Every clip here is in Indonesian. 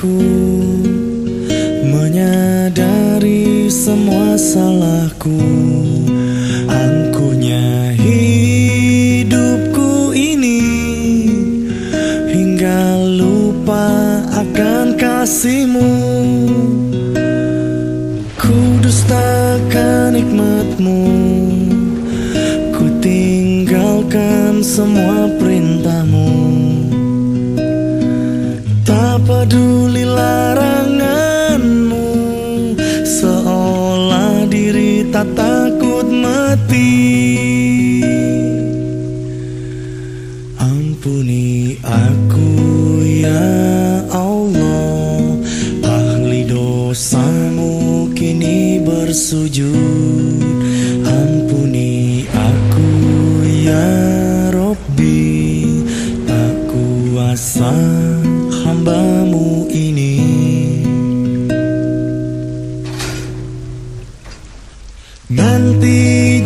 aku menyadari semua salahku. Angkunya hidupku ini. Hingga lupa akan kasihmu. Ku dustakan nikmatmu ku tinggalkan semua perintahmu. Peduli laranganmu. Seolah diri tak takut mati. Ampuni aku ya Allah. Ahli dosamu kini bersujud. Ampuni aku ya Robbi Tak kuasa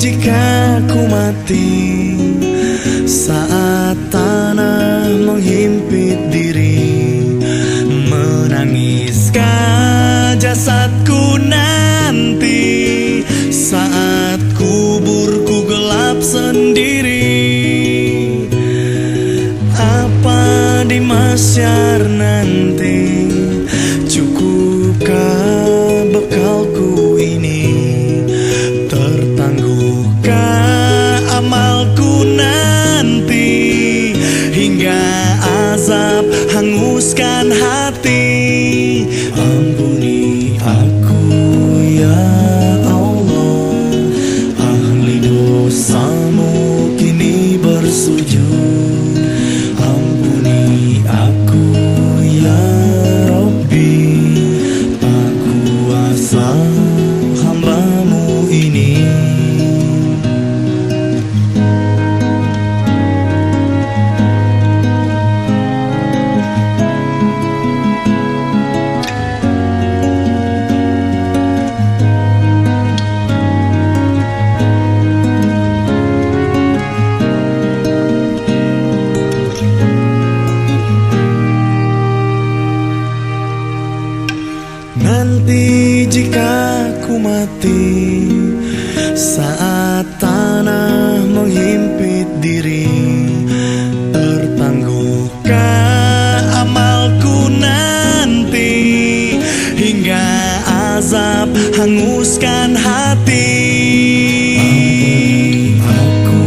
jika ku mati Saat tanah menghimpit diri Menangiskah jasadku nanti. Saat kuburku gelap sendiri Apa di masyar nanti hanguskan hati ku mati Saat tanah menghimpit diri Tertangguhkah amalku nanti? Hingga azab hanguskan hati. Aku